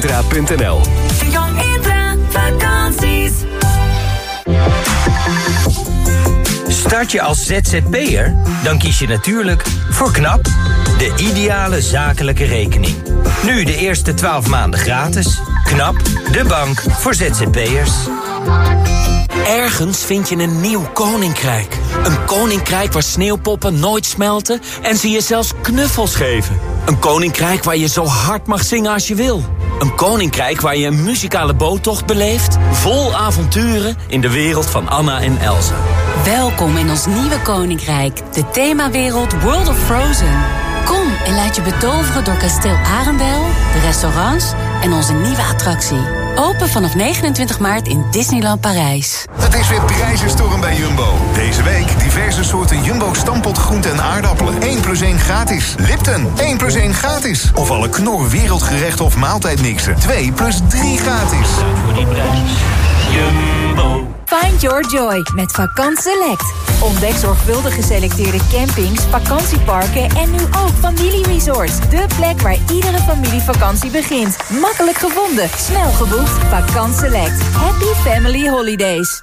youngintra.nl Young Intra vakanties. Start je als ZZP'er? Dan kies je natuurlijk voor KNAP, de ideale zakelijke rekening. Nu de eerste 12 maanden gratis. KNAP, de bank voor ZZP'ers. Ergens vind je een nieuw koninkrijk. Een koninkrijk waar sneeuwpoppen nooit smelten en ze je zelfs knuffels geven. Een koninkrijk waar je zo hard mag zingen als je wil. Een koninkrijk waar je een muzikale boottocht beleeft... vol avonturen in de wereld van Anna en Elsa. Welkom in ons nieuwe koninkrijk, de themawereld World of Frozen. Kom en laat je betoveren door kasteel Arendel, de restaurants en onze nieuwe attractie. Open vanaf 29 maart in Disneyland Parijs. Het is weer prijzenstorm bij Jumbo. Deze week diverse soorten Jumbo stampot groenten en aardappelen. 1 plus 1 gratis. Lipton, 1 plus 1 gratis. Of alle knor wereldgerechten of maaltijdmixen. 2 plus 3 gratis. Voor die prijs. Find your joy met Vakant Select. Ontdek zorgvuldig geselecteerde campings, vakantieparken en nu ook familieresorts. De plek waar iedere familievakantie begint. Makkelijk gevonden, snel geboekt. Vakant Select. Happy Family Holidays.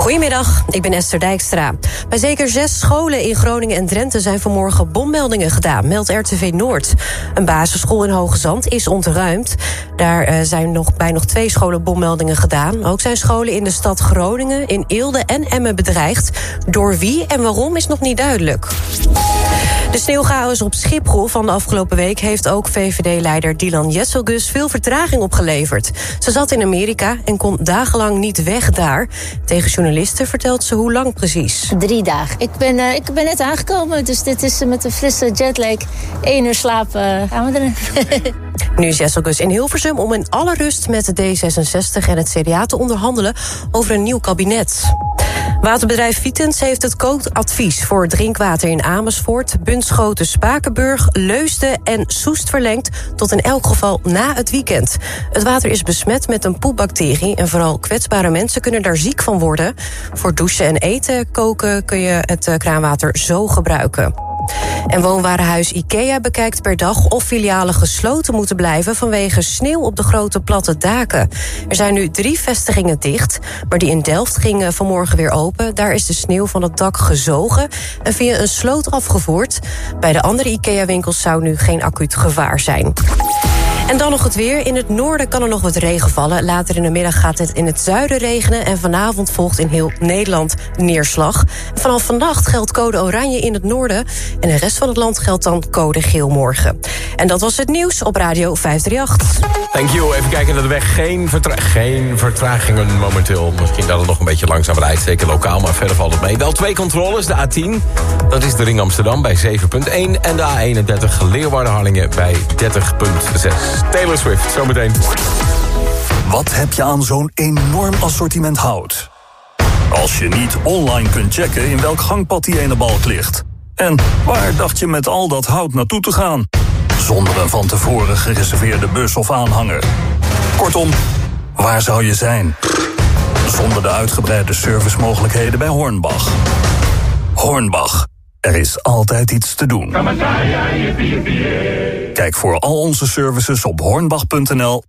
Goedemiddag, ik ben Esther Dijkstra. Bij zeker zes scholen in Groningen en Drenthe zijn vanmorgen bommeldingen gedaan, meldt RTV Noord. Een basisschool in Hoge Zand is ontruimd. Daar uh, zijn nog, bij nog twee scholen bommeldingen gedaan. Ook zijn scholen in de stad Groningen, in Eelde en Emmen bedreigd. Door wie en waarom is nog niet duidelijk. De sneeuwchaos op Schiphol van de afgelopen week... heeft ook VVD-leider Dylan Jesselgus veel vertraging opgeleverd. Ze zat in Amerika en kon dagenlang niet weg daar. Tegen journalisten vertelt ze hoe lang precies. Drie dagen. Ik ben, uh, ik ben net aangekomen, dus dit is met een frisse jetlag. Eén uur slapen, gaan we erin. Nu is Jesselgus in Hilversum om in alle rust met de D66 en het CDA te onderhandelen over een nieuw kabinet. Waterbedrijf Vitens heeft het kookadvies voor drinkwater in Amersfoort, Bunschoten, Spakenburg, Leusden en Soest verlengd tot in elk geval na het weekend. Het water is besmet met een poepbacterie en vooral kwetsbare mensen kunnen daar ziek van worden. Voor douchen en eten koken kun je het kraanwater zo gebruiken. En woonwarenhuis IKEA bekijkt per dag of filialen gesloten moeten blijven vanwege sneeuw op de grote platte daken. Er zijn nu drie vestigingen dicht, maar die in Delft gingen vanmorgen weer open. Daar is de sneeuw van het dak gezogen en via een sloot afgevoerd. Bij de andere IKEA-winkels zou nu geen acuut gevaar zijn. En dan nog het weer. In het noorden kan er nog wat regen vallen. Later in de middag gaat het in het zuiden regenen. En vanavond volgt in heel Nederland neerslag. Vanaf vannacht geldt code oranje in het noorden. En de rest van het land geldt dan code geel morgen. En dat was het nieuws op Radio 538. Thank you. Even kijken naar de weg. Geen, geen vertragingen momenteel. Misschien dat het nog een beetje langzaam rijdt. Zeker lokaal, maar verder valt het mee. Wel twee controles. De A10, dat is de ring Amsterdam bij 7.1. En de A31 Leeuwarden-Harlingen bij 30.6. Taylor Swift, zometeen. Wat heb je aan zo'n enorm assortiment hout? Als je niet online kunt checken in welk gangpad die ene balk ligt. En waar dacht je met al dat hout naartoe te gaan? Zonder een van tevoren gereserveerde bus of aanhanger. Kortom, waar zou je zijn? Zonder de uitgebreide servicemogelijkheden bij Hornbach. Hornbach, er is altijd iets te doen. Kijk voor al onze services op hornbach.nl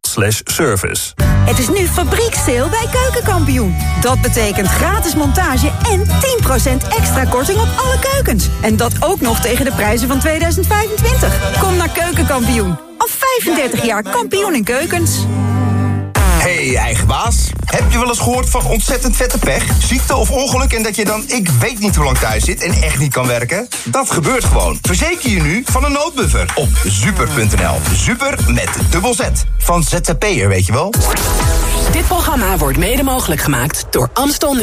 service. Het is nu fabrieksteel bij Keukenkampioen. Dat betekent gratis montage en 10% extra korting op alle keukens. En dat ook nog tegen de prijzen van 2025. Kom naar Keukenkampioen. Al 35 jaar kampioen in keukens. Hey, eigen baas. Heb je wel eens gehoord van ontzettend vette pech? Ziekte of ongeluk en dat je dan ik weet niet hoe lang thuis zit en echt niet kan werken? Dat gebeurt gewoon. Verzeker je nu van een noodbuffer op super.nl. Super met dubbel Z. Van ZZP'er, weet je wel. Dit programma wordt mede mogelijk gemaakt door Amstel 0.0.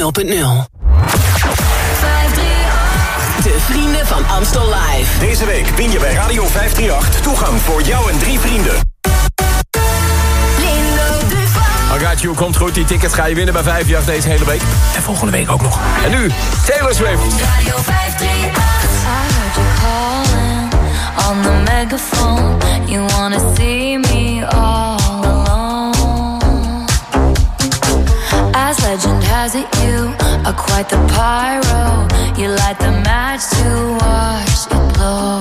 De vrienden van Amstel Live. Deze week win je bij Radio 538 toegang voor jou en drie vrienden. Got You komt goed. Die tickets ga je winnen bij 5 deze hele week. En volgende week ook nog. En nu, Taylor Swift. Radio 538. On the megaphone, you wanna see me all alone. As legend has it, you are quite the pyro. You light the match to watch it blow.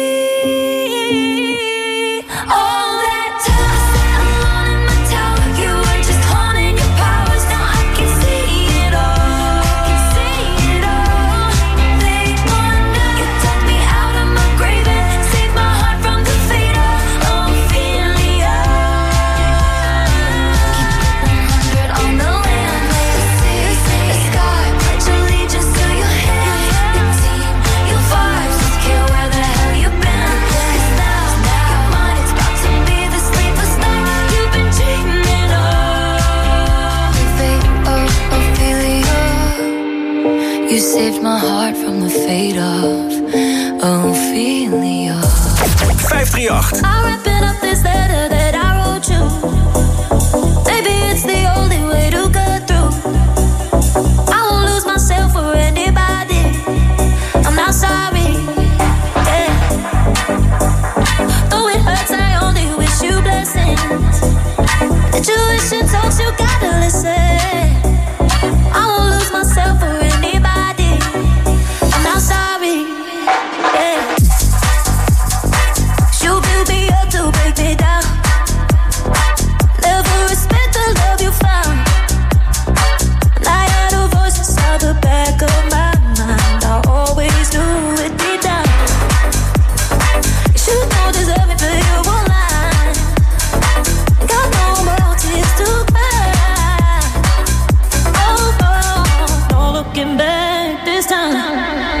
heart from the fate of Ophelia. 538. looking back this time.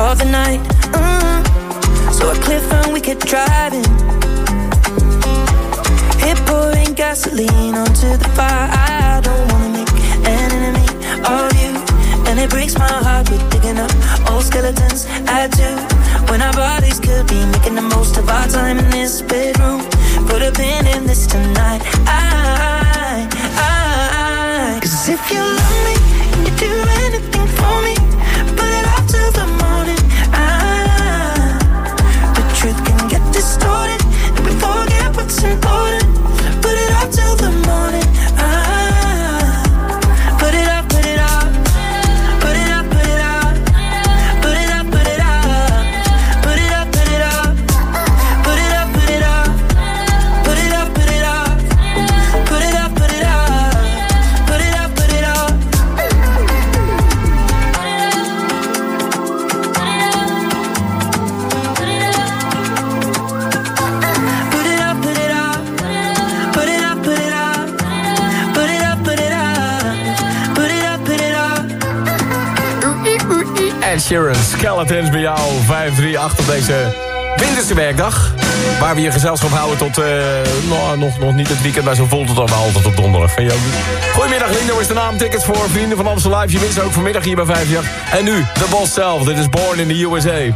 of the night. Mm. So a cliff and we kept driving. Hit pouring gasoline onto the fire. I don't wanna make an enemy of you. And it breaks my heart we're digging up old skeletons. I do. When our bodies could be making the most of our time in this bedroom. Put a pin in this tonight. I, I, cause if you love me you do anything for me, put it off till the Sheeran, Skeletons bij jou, 538 op deze winterse werkdag. Waar we je gezelschap houden tot, nou, nog, nog niet het weekend, maar zo voelt het dan wel altijd op donderdag. Goedemiddag, Lindo is de naam. Tickets voor Vrienden van Amstel Live. Je wint ze ook vanmiddag hier bij 538. En nu, de boss zelf. Dit is Born in the USA.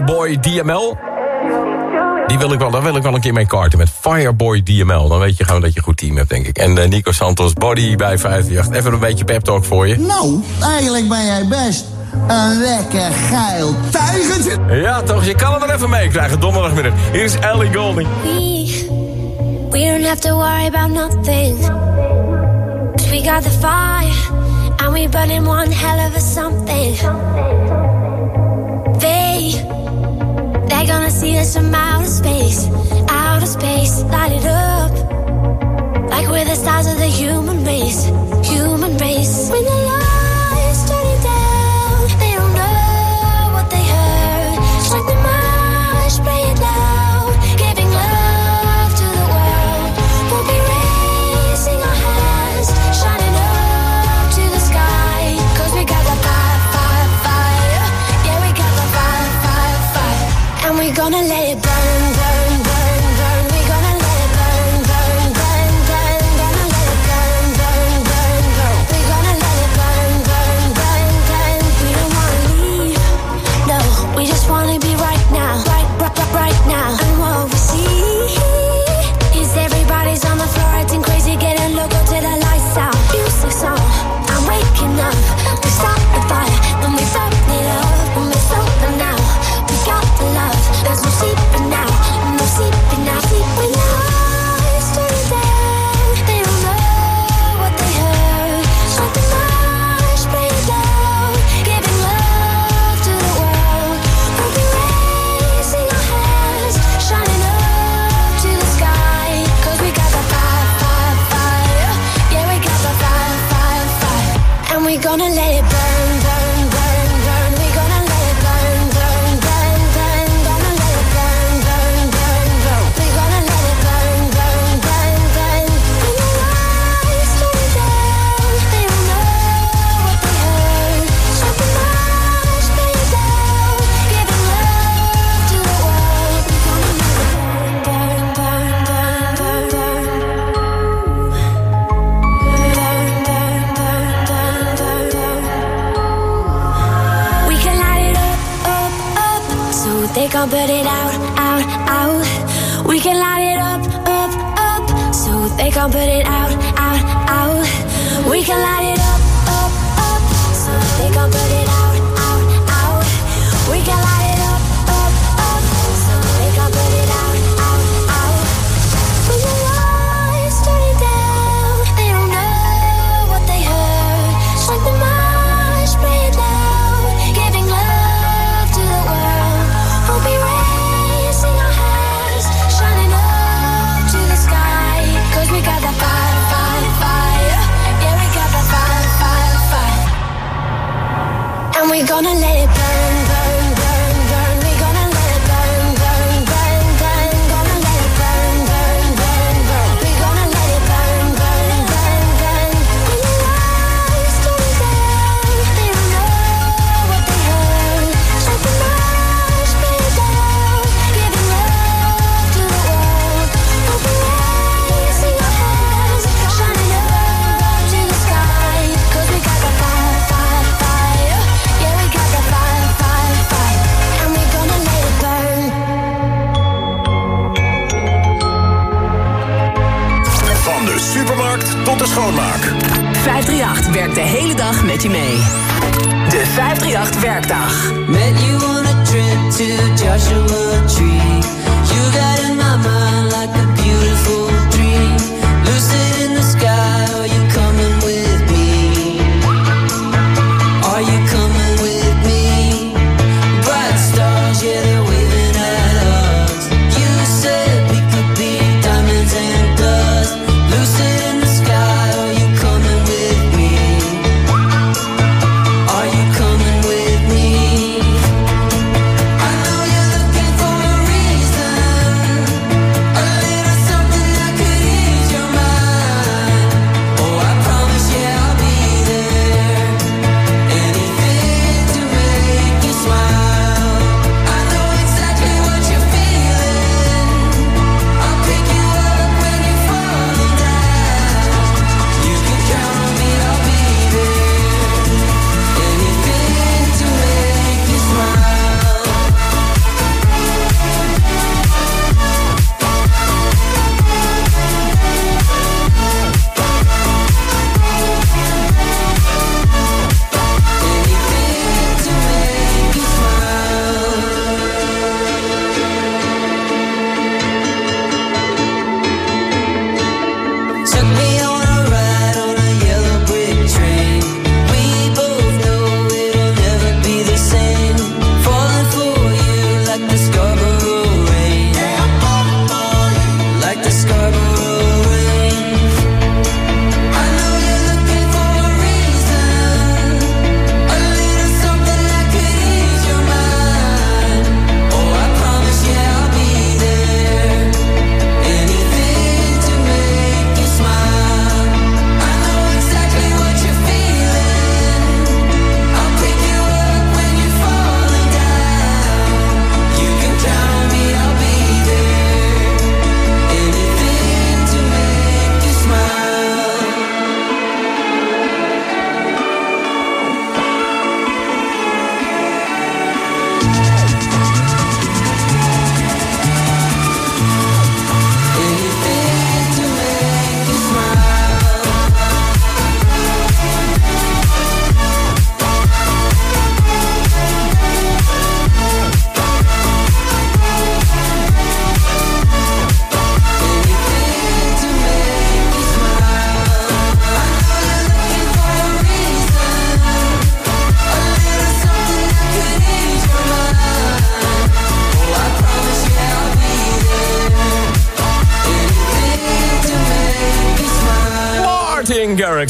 Fireboy DML. Die wil ik wel, daar wil ik wel een keer mee kaarten met Fireboy DML. Dan weet je gewoon dat je een goed team hebt, denk ik. En eh, Nico Santos, body bij 58. Even een beetje pep talk voor je. Nou, eigenlijk ben jij best een lekker geil tuigentje. Ja toch, je kan hem er even mee krijgen donderdagmiddag. Hier is Ellie Golding. We, don't have to worry about nothing. We got the fire and we burning one hell of a something. gonna see us from outer space, outer space, light it up. Like we're the stars of the human race, human race. When the light gonna let it burn.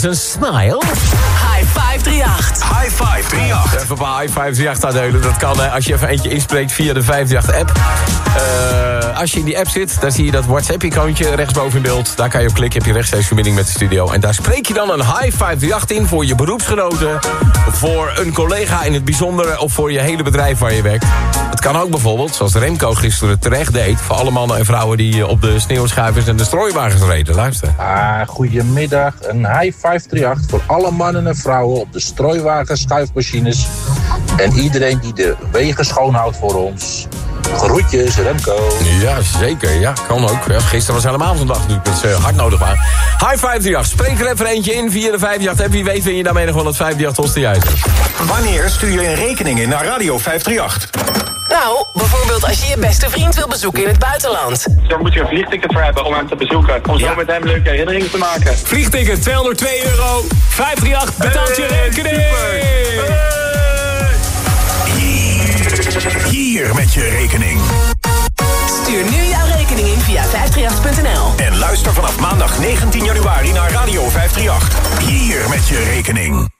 Garrix, een smile. High 538. High 538. Even op een high 538 uitdelen. Dat kan hè, als je even eentje inspreekt via de 538-app. Als je in die app zit, dan zie je dat WhatsApp-icoontje rechtsboven in beeld. Daar kan je op klikken, heb je rechtstreeks verbinding met de studio. En daar spreek je dan een high 538 in voor je beroepsgenoten... voor een collega in het bijzonder of voor je hele bedrijf waar je werkt. Het kan ook bijvoorbeeld, zoals Remco gisteren terecht deed... voor alle mannen en vrouwen die op de sneeuwschuivers en de strooiwagens reden. Luister. Ah, goedemiddag. Een high 538 voor alle mannen en vrouwen op de strooiwagens, schuifmachines en iedereen die de wegen schoonhoudt voor ons. Groetjes, Remco. Ja, zeker. Ja, kan ook. Ja, gisteren was helemaal zo'n dag natuurlijk dat ze hard nodig waren. High 538. Spreek er even eentje in via de 538. En wie weet win je daarmee nog wel het 538 juist. Wanneer stuur je een rekening in naar Radio 538? Nou, bijvoorbeeld als je je beste vriend wil bezoeken in het buitenland. Daar moet je een vliegticket voor hebben om hem te bezoeken. Om zo met hem leuke herinneringen te maken. Vliegticket 202 euro. 538 betaalt je rekening. Hier met je rekening. Stuur nu jouw rekening in via 538.nl. En luister vanaf maandag 19 januari naar Radio 538. Hier met je rekening.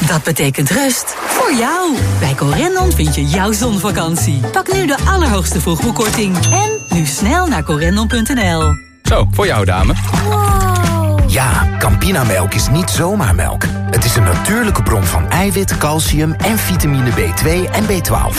dat betekent rust voor jou. Bij Corendon vind je jouw zonvakantie. Pak nu de allerhoogste vroegboekkorting. En nu snel naar corendon.nl. Zo, voor jou dame. Ja, Campinamelk is niet zomaar melk. Het is een natuurlijke bron van eiwit, calcium en vitamine B2 en B12.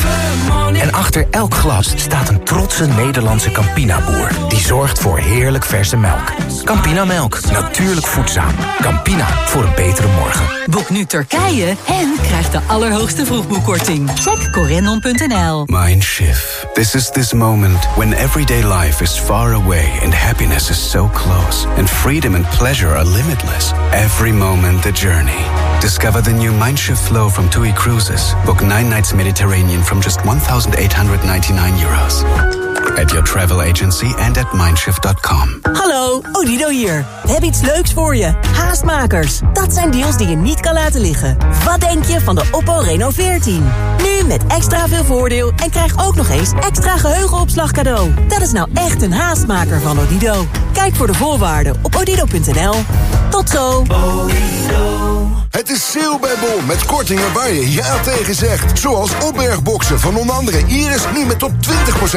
En achter elk glas staat een trotse Nederlandse Campina-boer... die zorgt voor heerlijk verse melk. Campinamelk, natuurlijk voedzaam. Campina, voor een betere morgen. Boek nu Turkije en krijg de allerhoogste vroegboekkorting. Check corendon.nl. Mindshift. This is this moment when everyday life is far away and happiness is so close, and freedom and pleasure are limitless. Every moment the journey. Discover the new Mindshift flow from TUI Cruises. Book nine nights Mediterranean from just 1,899 euros. At your travel agency and at mindshift.com. Hallo, Odido hier. We hebben iets leuks voor je. Haastmakers. Dat zijn deals die je niet kan laten liggen. Wat denk je van de Oppo Reno 14? Nu met extra veel voordeel en krijg ook nog eens extra geheugenopslag cadeau. Dat is nou echt een haastmaker van Odido. Kijk voor de voorwaarden op odido.nl. Tot zo. Het is sale bij Bol met kortingen waar je ja tegen zegt. Zoals opbergboxen van onder andere Iris nu met tot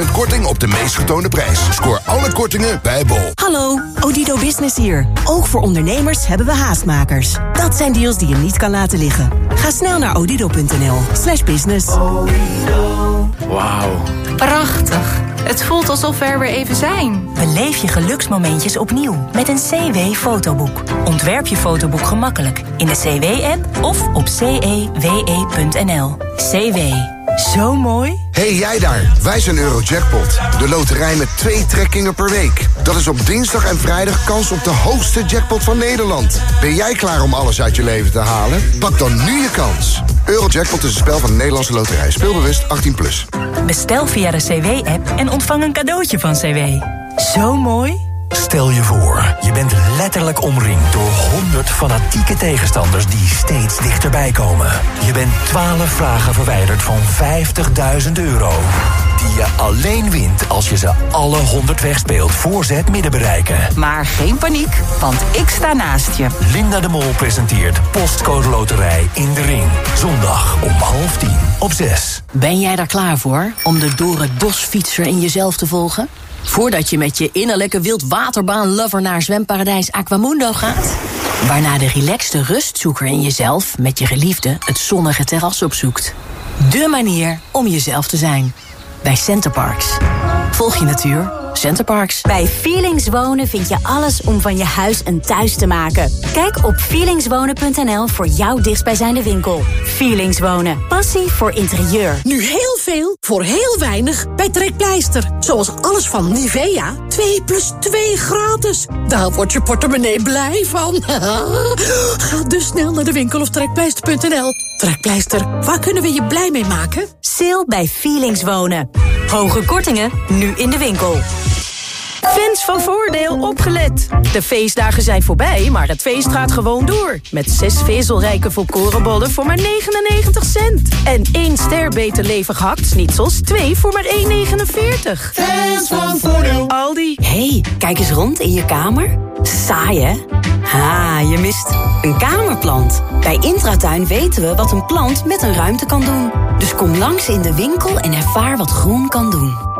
20% korting op de meest getoonde prijs. Scoor alle kortingen bij Bol. Hallo, Odido Business hier. Ook voor ondernemers hebben we haastmakers. Dat zijn deals die je niet kan laten liggen. Ga snel naar odido.nl slash business. Wauw. Prachtig. Het voelt alsof we er weer even zijn. Beleef je geluksmomentjes opnieuw met een CW-fotoboek. Ontwerp je fotoboek gemakkelijk in de CW-app of op cewe.nl. CW. Zo mooi. hey, jij daar, wij zijn Eurojackpot. De loterij met twee trekkingen per week. Dat is op dinsdag en vrijdag kans op de hoogste jackpot van Nederland. Ben jij klaar om alles uit je leven te halen? Pak dan nu je kans. Eurojackpot is een spel van de Nederlandse loterij. Speelbewust 18+. Plus. Bestel via de CW-app en ontvang een cadeautje van CW. Zo mooi. Stel je voor, je bent letterlijk omringd door 100 fanatieke tegenstanders die steeds dichterbij komen. Je bent 12 vragen verwijderd van 50.000 euro. Die je alleen wint als je ze alle 100 wegspeelt voor ze het midden bereiken. Maar geen paniek, want ik sta naast je. Linda de Mol presenteert Postcode Loterij in de Ring. Zondag om half tien op 6. Ben jij daar klaar voor om de door het bos fietser in jezelf te volgen? Voordat je met je innerlijke wildwaterbaan-lover naar zwemparadijs Aquamundo gaat? Waarna de relaxte rustzoeker in jezelf met je geliefde het zonnige terras opzoekt. De manier om jezelf te zijn. Bij Centerparks. Volg je natuur. Centerparks. Bij Feelings Wonen vind je alles om van je huis een thuis te maken. Kijk op feelingswonen.nl voor jouw dichtstbijzijnde winkel. Feelings Wonen. Passie voor interieur. Nu heel veel voor heel weinig bij Trekpleister. Zoals alles van Nivea. 2 plus 2 gratis. Daar wordt je portemonnee blij van. Ga dus snel naar de winkel of trekpleister.nl. Trekpleister, waar kunnen we je blij mee maken? Sale bij Feelings Wonen. Hoge kortingen, nu in de winkel. Fans van Voordeel opgelet. De feestdagen zijn voorbij, maar het feest gaat gewoon door. Met zes vezelrijke volkorenbollen voor maar 99 cent. En één ster beter levig hakt-snitsels, twee voor maar 1,49. Fans van Voordeel. Aldi. hey, kijk eens rond in je kamer. Saai, hè? Ha, je mist een kamerplant. Bij Intratuin weten we wat een plant met een ruimte kan doen. Dus kom langs in de winkel en ervaar wat groen kan doen.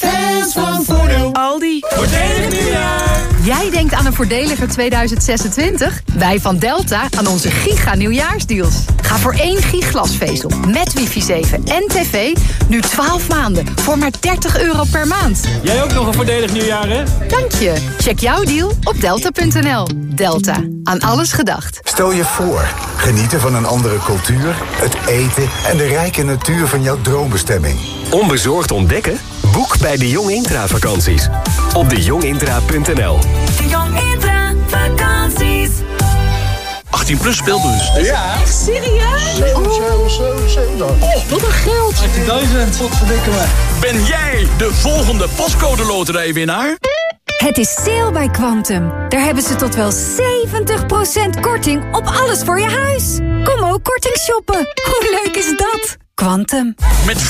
Fans van Voordeel. Aldi. Voordelig nieuwjaar. Jij denkt aan een voordeliger 2026? Wij van Delta aan onze giga nieuwjaarsdeals. Ga voor één gig glasvezel met wifi 7 en tv nu 12 maanden voor maar 30 euro per maand. Jij ook nog een voordelig nieuwjaar, hè? Dank je. Check jouw deal op delta.nl. Delta. Aan alles gedacht. Stel je voor, genieten van een andere cultuur, het eten en de rijke natuur van jouw droombestemming. Onbezorgd ontdekken? Boek bij de Jong Intra vakanties. Op dejongintra.nl De Jong Intra vakanties. 18 plus speelbus. Ja. Echt serieus? 7, oh, wat een geld. 18.000, wat verdikken me. Ben jij de volgende pascode loterijwinnaar? Het is sale bij Quantum. Daar hebben ze tot wel 70% korting op alles voor je huis. Kom ook korting shoppen. Hoe leuk is dat? Quantum. Met 463,9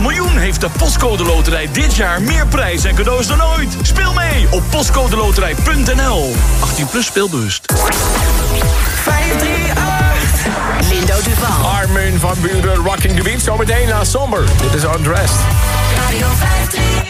miljoen heeft de Postcode Loterij dit jaar meer prijs en cadeaus dan ooit. Speel mee op postcodeloterij.nl. 18 plus speelbewust. 538 Lindo Duval. Armin van Buren, Rocking the beach. Zometeen na Somber. Dit is Undressed. Radio 538.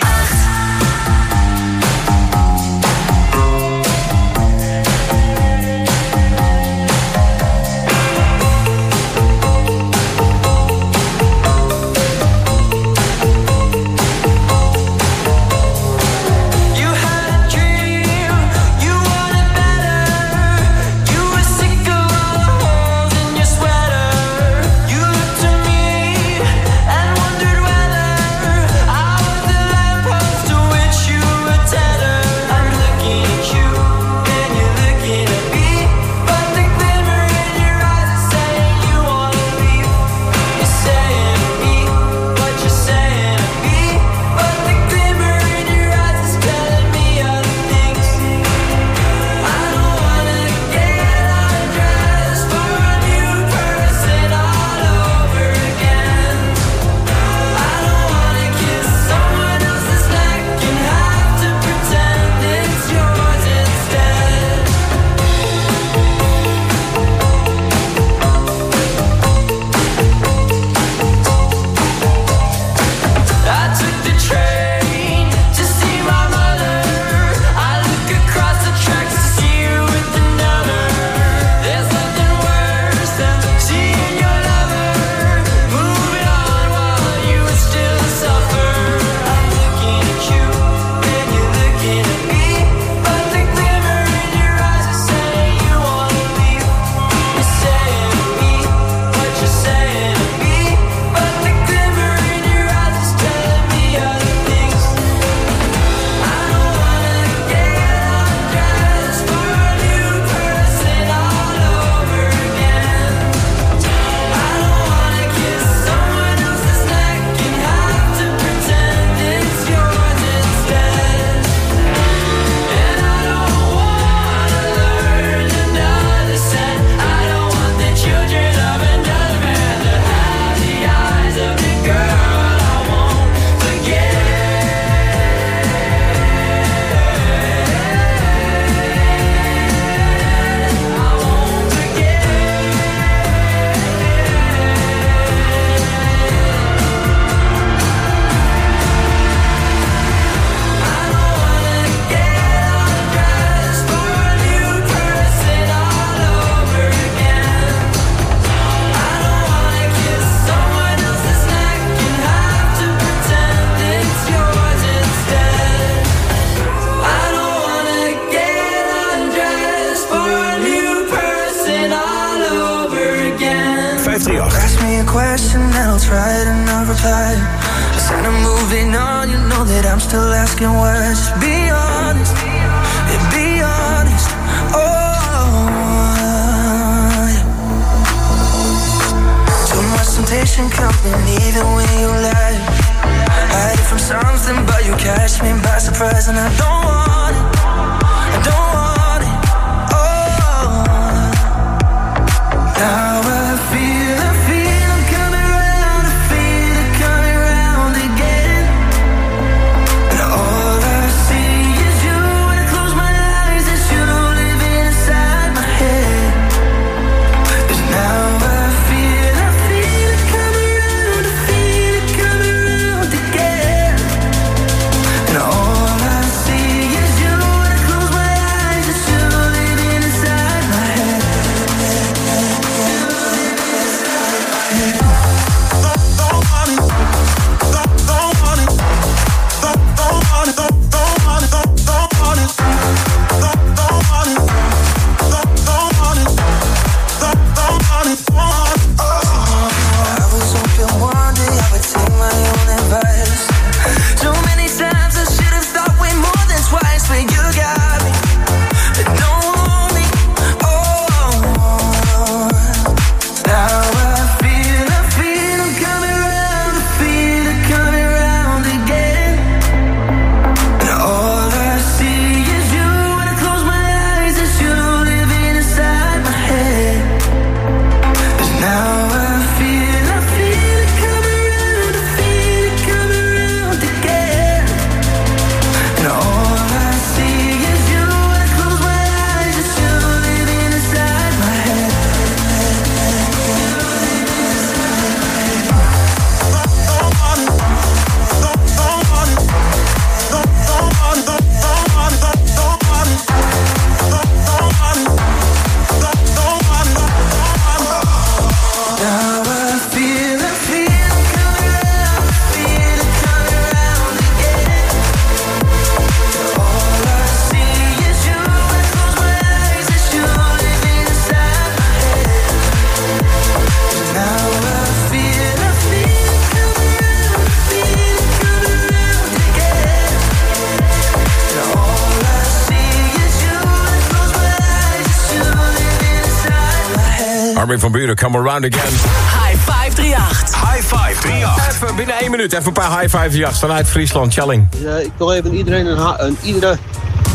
Van Buren, come around again. High 538. High five, 38. Even binnen één minuut, even een paar high five jachts vanuit Friesland, Challing. Ja, ik wil even iedereen een, een iedere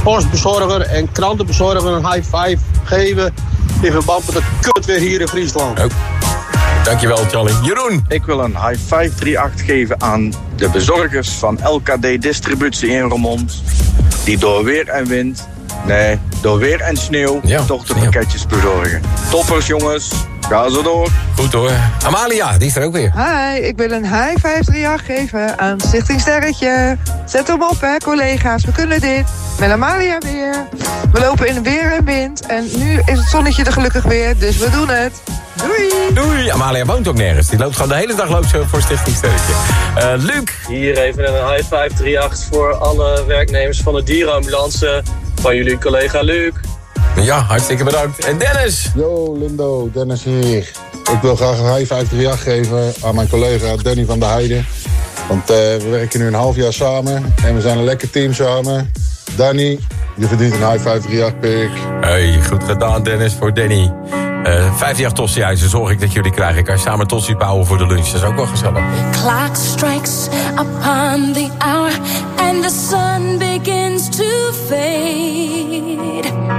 postbezorger en krantenbezorger een high five geven. In verband met het kut weer hier in Friesland. Oh. Dankjewel, Challing. Jeroen. Ik wil een high 538 geven aan de bezorgers van LKD Distributie in Roermond. Die door weer en wind, nee, door weer en sneeuw toch de pakketjes bezorgen. Toppers jongens, ga zo door. Goed hoor. Amalia, die is er ook weer. Hi, ik wil een high 538 geven aan Stichting Sterretje. Zet hem op, hè, collega's. We kunnen dit. Met Amalia weer. We lopen in weer en wind. En nu is het zonnetje er gelukkig weer, dus we doen het. Doei! Doei. Amalia woont ook nergens. Die loopt gewoon de hele dag loopt ze voor Stichting Sterretje. Eh, Luc. Hier even een high 538 voor alle werknemers van de dierenambulance. Van jullie collega Luc. Ja, hartstikke bedankt. En Dennis. Yo, Lindo, Dennis hier. Ik wil graag een high 538 geven aan mijn collega Danny van der Heijden. Want eh, we werken nu een half jaar samen en we zijn een lekker team samen. Danny, je verdient een high 538 pik. Hey, goed gedaan Dennis voor Danny. Eh 50 tossiehuizen zorg ik dat jullie krijgen. Ik kan samen tossies bouwen voor de lunch. Dat is ook wel gezellig. Clock strikes upon the hour and the sun begins to fade.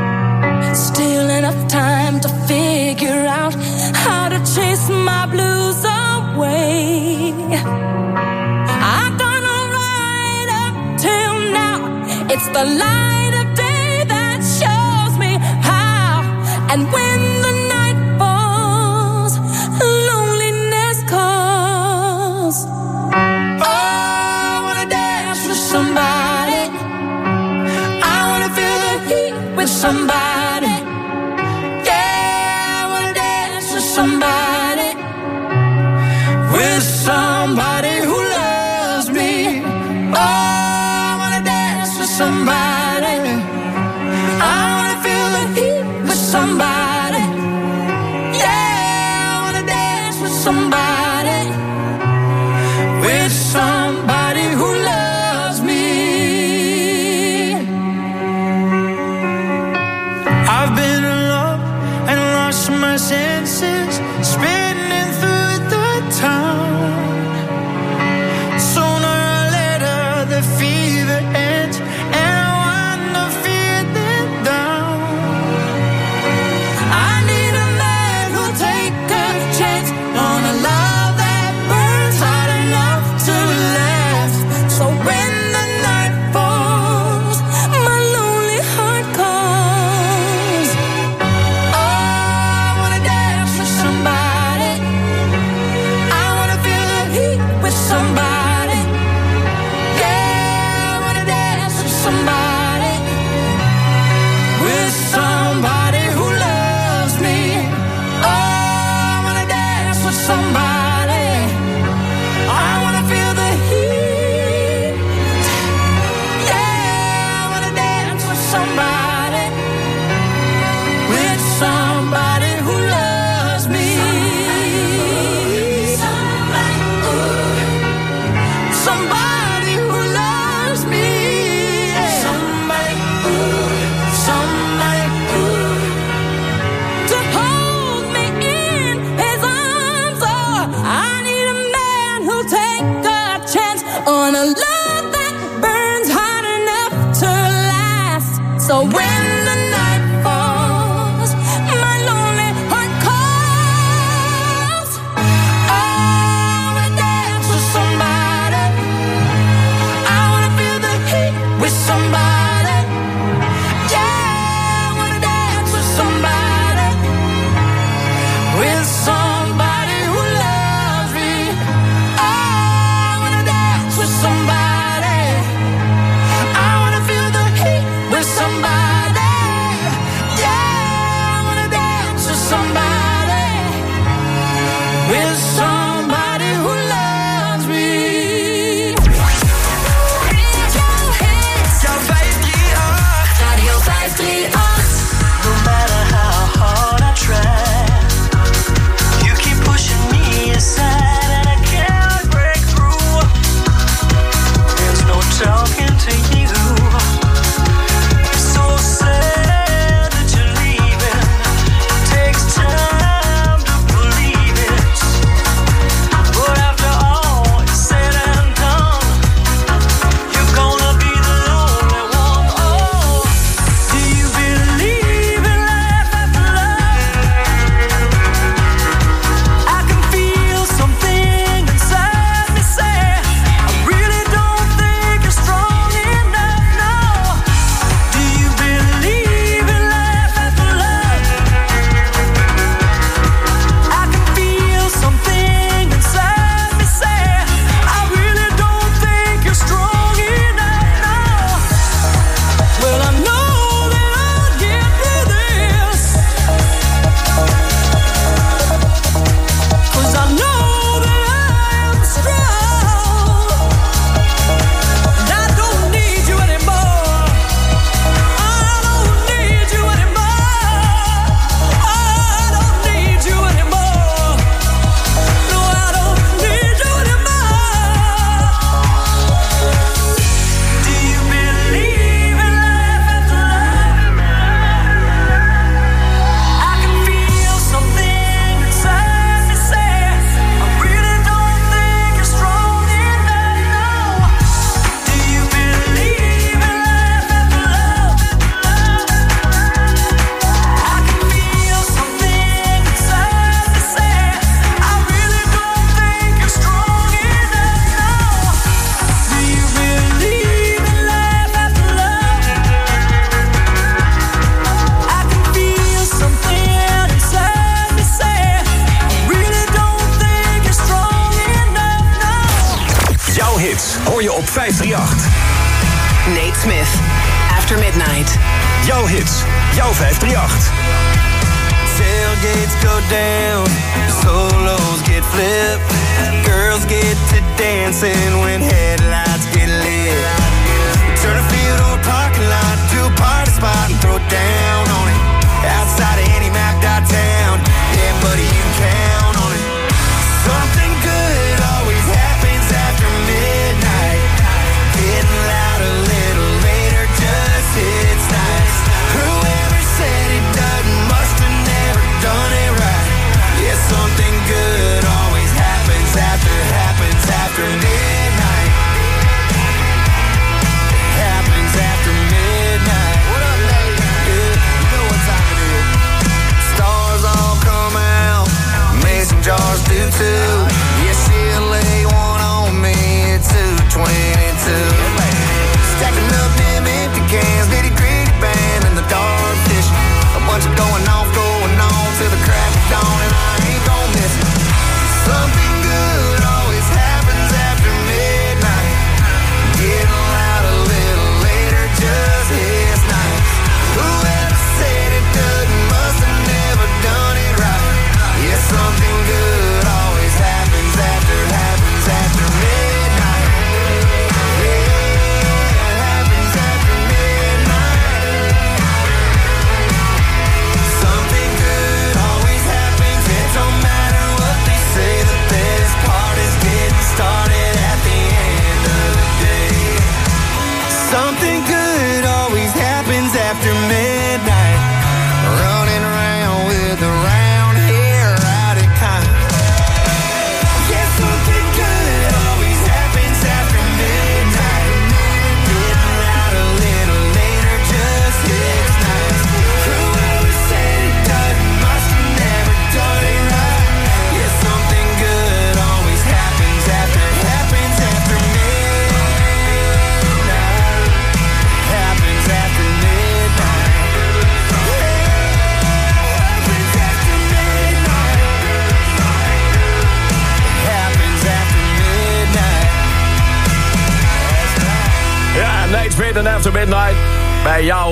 The light of day that shows me how. And when the night falls, loneliness calls. oh, I wanna dance with somebody. I wanna feel the heat with somebody. senses.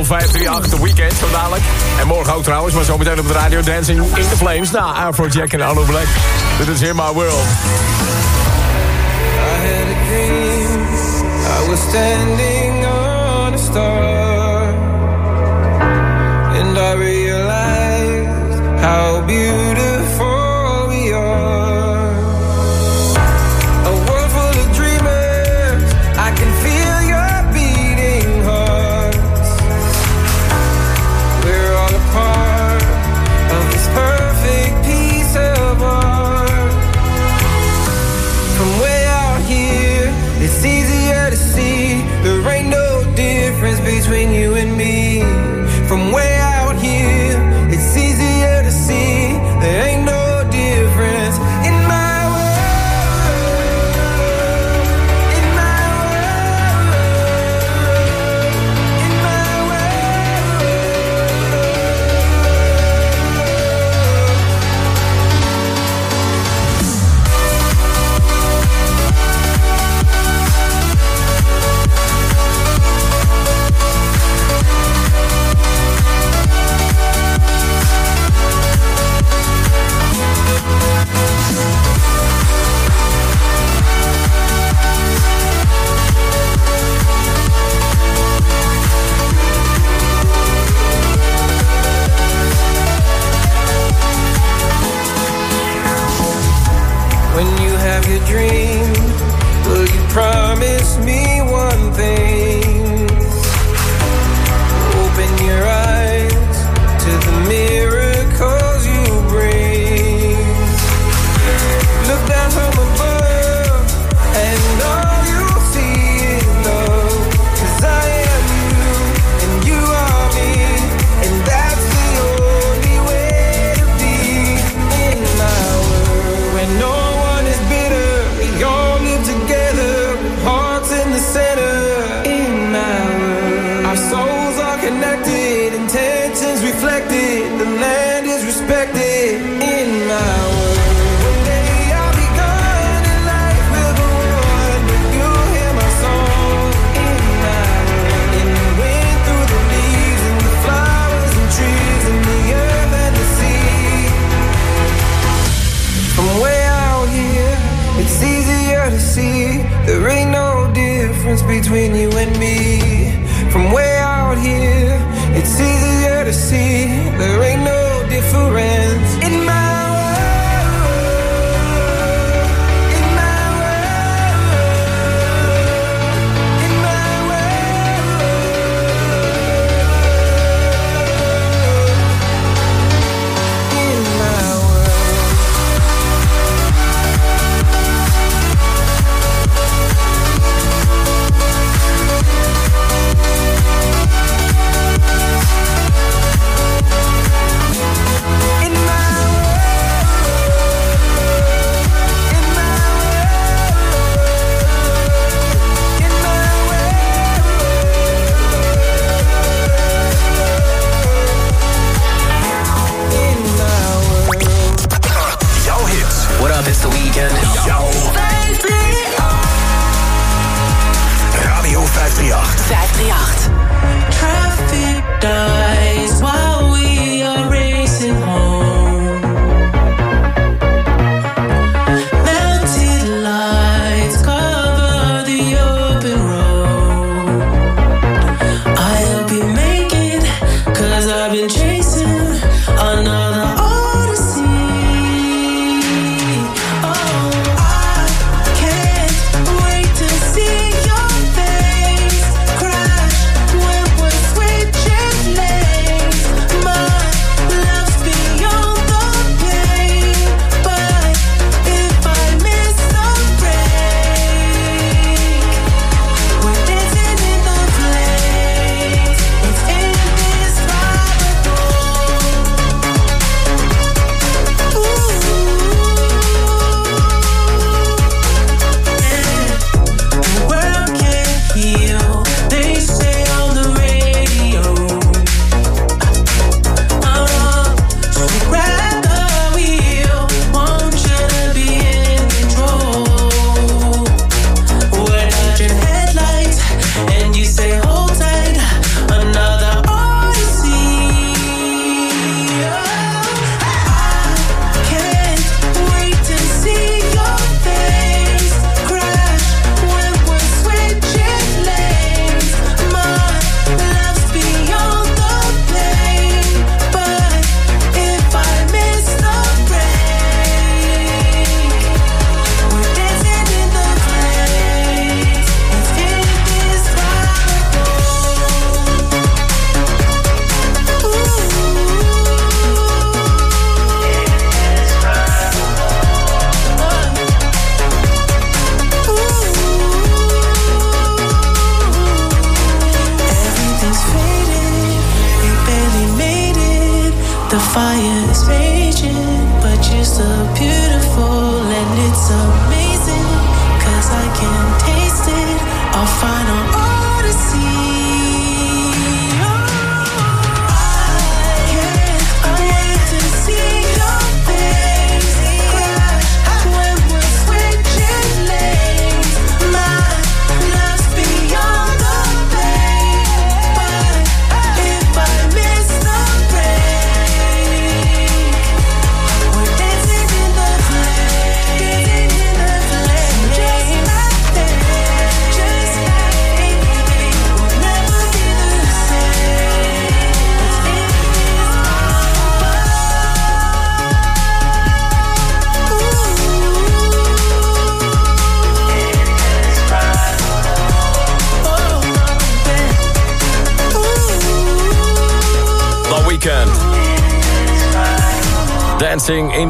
538, The Weekend, zo dadelijk. En morgen ook trouwens, maar zo meteen op de radio Dancing in the Flames. Na nou, Afrojack en Arno Black. Dit is In My World. I had a dream, I was standing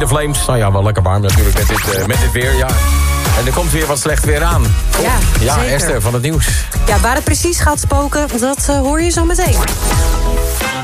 Flames. Nou ja, wel lekker warm natuurlijk met dit, eh, met dit weer, ja. En er komt weer wat slecht weer aan. Ja, Ja. Esther van het nieuws. Ja, waar het precies gaat spoken, dat eh, hoor je zo meteen.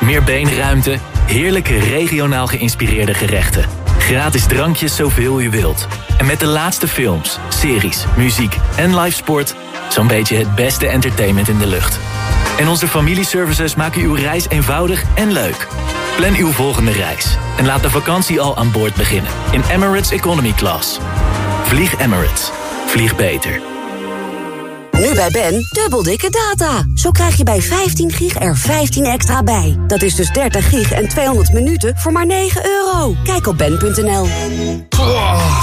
Meer beenruimte, heerlijke regionaal geïnspireerde gerechten. Gratis drankjes zoveel u wilt. En met de laatste films, series, muziek en live sport... Zo'n beetje het beste entertainment in de lucht. En onze familieservices maken uw reis eenvoudig en leuk. Plan uw volgende reis en laat de vakantie al aan boord beginnen. In Emirates Economy Class. Vlieg Emirates. Vlieg beter. Nu bij Ben, dubbel dikke data. Zo krijg je bij 15 gig er 15 extra bij. Dat is dus 30 gig en 200 minuten voor maar 9 euro. Kijk op ben.nl.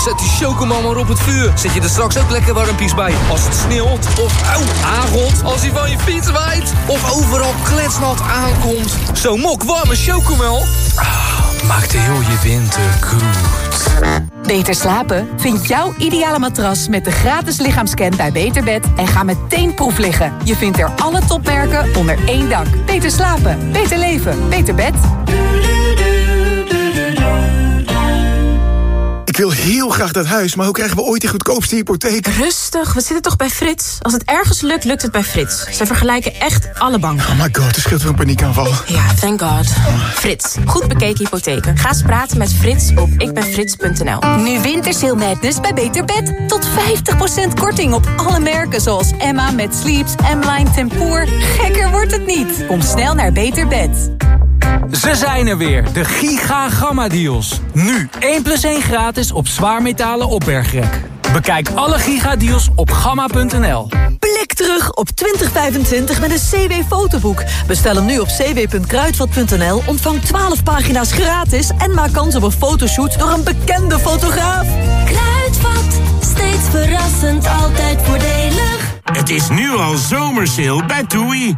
Zet die chocomel maar op het vuur. Zet je er straks ook lekker warmpies bij. Als het sneeuwt of auw, aangot. Als hij van je fiets waait. Of overal kletsnat aankomt. Zo'n mok warme chocomel. Ah, maakt heel je winter goed. Beter slapen? Vind jouw ideale matras met de gratis lichaamscan bij Beterbed en ga meteen proef liggen. Je vindt er alle topmerken onder één dak. Beter slapen, beter leven, beter bed. Ik wil heel graag dat huis, maar hoe krijgen we ooit die goedkoopste hypotheek? Rustig, we zitten toch bij Frits? Als het ergens lukt, lukt het bij Frits. Ze vergelijken echt alle banken. Oh my god, er scheelt weer een paniekaanval. Ja, thank god. Frits, goed bekeken hypotheken. Ga eens praten met Frits op ikbenfrits.nl. Nu Wintersale Madness bij Beter Bed. Tot 50% korting op alle merken zoals Emma met Sleeps, M-Line Tempoor. Gekker wordt het niet. Kom snel naar Beter Bed. Ze zijn er weer, de Giga Gamma Deals. Nu 1 plus 1 gratis op zwaarmetalen opbergrek. Bekijk alle Giga Deals op gamma.nl. Blik terug op 2025 met een CW-fotoboek. Bestel hem nu op cw.kruidvat.nl, ontvang 12 pagina's gratis... en maak kans op een fotoshoot door een bekende fotograaf. Kruidvat, steeds verrassend, altijd voordelig. Het is nu al zomersale bij TUI.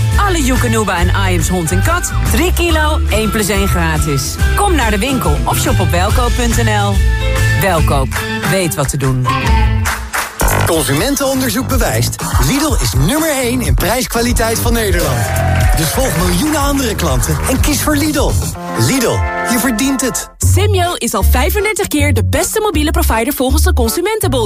Alle Joekanuba en Iams hond en kat. 3 kilo, 1 plus 1 gratis. Kom naar de winkel of shop op welkoop.nl. Welkoop, weet wat te doen. Consumentenonderzoek bewijst. Lidl is nummer 1 in prijskwaliteit van Nederland. Dus volg miljoenen andere klanten en kies voor Lidl. Lidl, je verdient het. Simyo is al 35 keer de beste mobiele provider volgens de Consumentenbond.